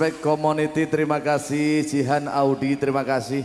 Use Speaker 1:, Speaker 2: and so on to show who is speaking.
Speaker 1: Respect Community terima kasih. Jihan Audi terima kasih.